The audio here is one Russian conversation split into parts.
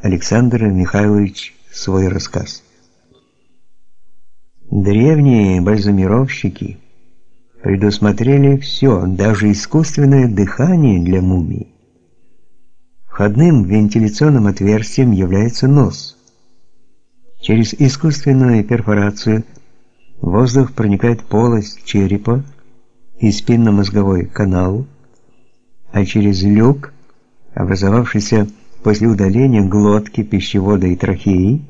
Александр Михайлович свой рассказ. Древние бальзамировщики предусмотрели все, даже искусственное дыхание для мумии. Входным вентиляционным отверстием является нос. Через искусственную перфорацию воздух проникает в полость черепа и спинномозговой канал, а через люк, образовавшийся после удаления глотки, пищевода и трахеи,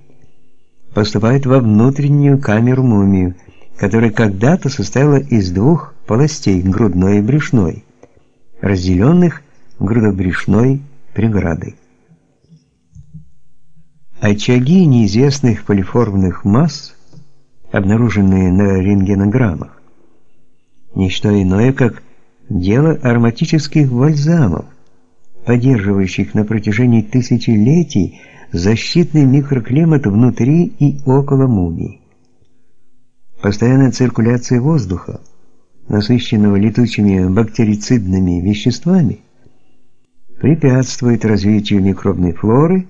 поступает во внутреннюю камеру мумии, которая когда-то состояла из двух полостей, грудной и брюшной, разделенных грудобрюшной преградой. Очаги неизвестных полиформных масс, обнаруженные на рентгенограммах, не что иное, как дело ароматических бальзамов, поддерживающих на протяжении тысячелетий защитный микроклимат внутри и около мумии. Постоянная циркуляция воздуха, насыщенного летучими бактерицидными веществами, препятствует развитию микробной флоры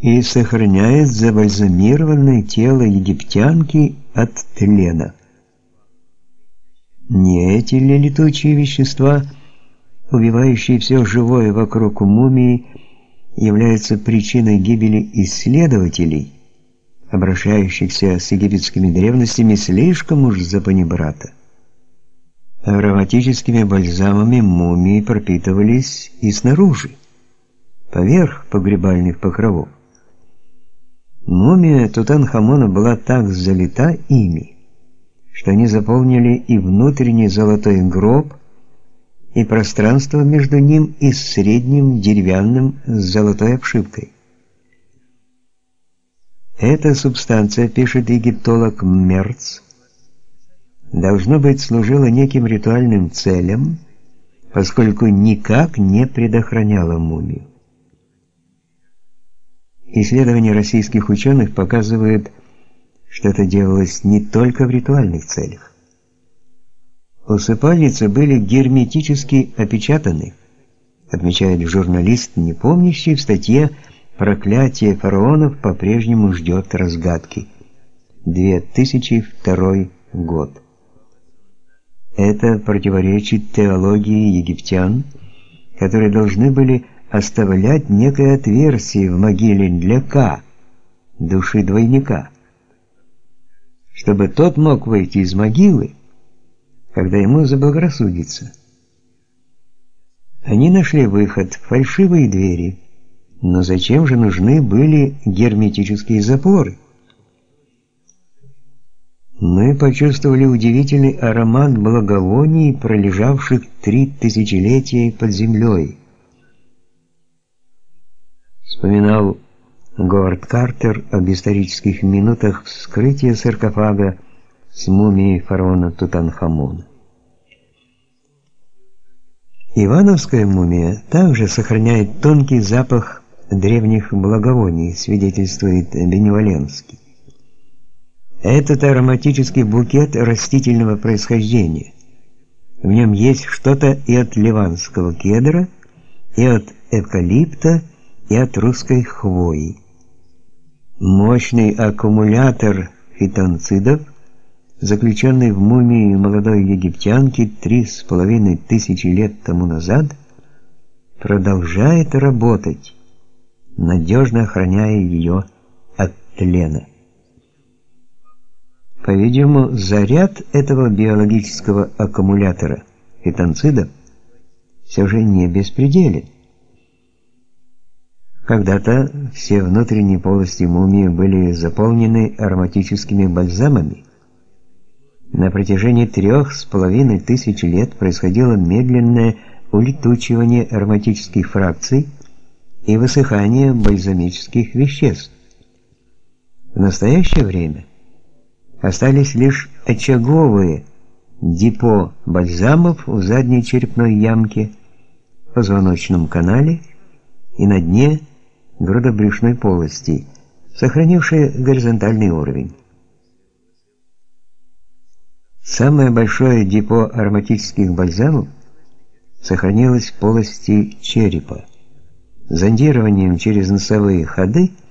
и сохраняет забальзамированное тело египтянки от тлена. Не эти ли летучие вещества, убивающие все живое вокруг мумии, являются причиной гибели исследователей, обращающихся с египетскими древностями слишком уж за панибрата. Ароматическими бальзамами мумии пропитывались и снаружи, поверх погребальных покровов. Мумия Тутанхамона была так залита ими, что они заполнили и внутренний золотой гроб, и пространство между ним и средним деревянным с золотой обшивкой. Эта субстанция, пишет египтолог Мерц, должно быть служила неким ритуальным целям, поскольку никак не предохраняла мумию. Исследования российских ученых показывают, что это делалось не только в ритуальных целях. Усыпальницы были герметически опечатаны, отмечает журналист, не помнящий в статье «Проклятие фараонов по-прежнему ждет разгадки». 2002 год. Это противоречит теологии египтян, которые должны были оставлять некое отверстие в могиле для Ка, души двойника, чтобы тот мог выйти из могилы когда ему заблагорассудится. Они нашли выход в фальшивые двери, но зачем же нужны были герметические запоры? Мы почувствовали удивительный аромат благовоний, пролежавших три тысячелетия под землей. Вспоминал Говард Картер об исторических минутах вскрытия саркофага с мумией фараона Тутанхамона. Ивановская мумия также сохраняет тонкий запах древних благовоний, свидетельствует Беневоленский. Этот ароматический букет растительного происхождения. В нем есть что-то и от ливанского кедра, и от эвкалипта, и от русской хвои. Мощный аккумулятор фитонцидов – заключенный в мумии молодой египтянки три с половиной тысячи лет тому назад, продолжает работать, надежно охраняя ее от тлена. По-видимому, заряд этого биологического аккумулятора фитонцидов все же не беспределен. Когда-то все внутренние полости мумии были заполнены ароматическими бальзамами, на протяжении трех с половиной тысяч лет происходило медленное улетучивание ароматических фракций и высыхание бальзамических веществ. В настоящее время остались лишь очаговые депо бальзамов в задней черепной ямке, позвоночном канале и на дне грудобрюшной полости, сохранившие горизонтальный уровень. Самое большое депо ароматических бальзамов сохранилось в полости черепа, зондированием через носовые ходы –